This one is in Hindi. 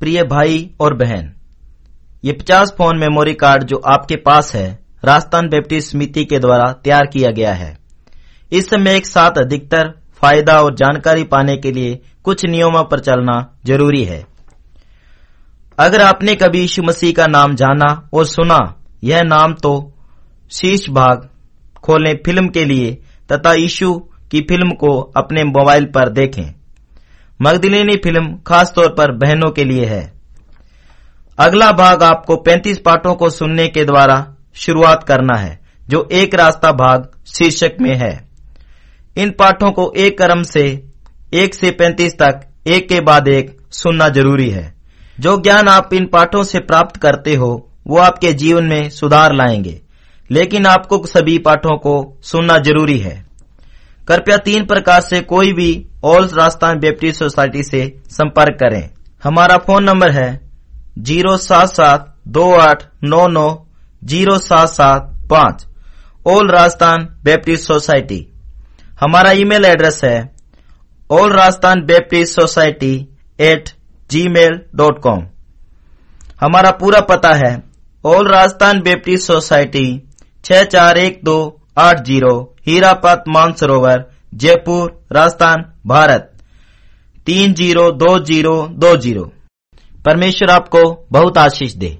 प्रिय भाई और बहन, ये 50 फ़ोन मेमोरी कार्ड जो आपके पास है, राजस्थान बैप्टिस्ट समिति के द्वारा तैयार किया गया है। इस समय एक साथ अधिकतर फ़ायदा और जानकारी पाने के लिए कुछ नियमों पर चलना ज़रूरी है। अगर आपने कभी यीशु मसीह का नाम जाना और सुना, यह नाम तो शीर्ष भाग खोलें फ़िल्म के लिए तथा यीशु की फ़िल्म को अपने मोबाइल पर देखें। मगदलिनी फ़िल्म खास तौर पर बहनों के लिए है। अगला भाग आपको 35 पाठों को सुनने के द्वारा शुरुआत करना है, जो एक रास्ता भाग शीर्षक में है। इन पाठों को एक क्रम से, एक से पैंतीस तक, एक के बाद एक सुनना ज़रूरी है। जो ज्ञान आप इन पाठों से प्राप्त करते हो, वो आपके जीवन में सुधार लाएँगे। लेकिन आपको सभी पाठों को सुनना ज़रूरी है। कृपया तीन प्रकार से कोई भी ऑल राजस्थान बैप्टिस्ट सोसाइटी से संपर्क करें। हमारा फ़ोन नंबर है ज़ीरो सात सात दो आठ नौ नौ ज़ीरो सात सात पाँच। All Rajasthan Baptist society. हमारा ईमेल एड्रेस है all Rajasthan Baptist society at Gmail dot com. हमारा पूरा पता है ऑल राजस्थान बैप्टिस्ट सोसाइटी छह चार एक दो आठ ज़ीरो हीरापत मानसरोवर, जयपुर, राजस्थान, भारत। तीन ज़ीरो, दो ज़ीरो दो ज़ीरो। परमेश्वर आपको बहुत आशीष दे।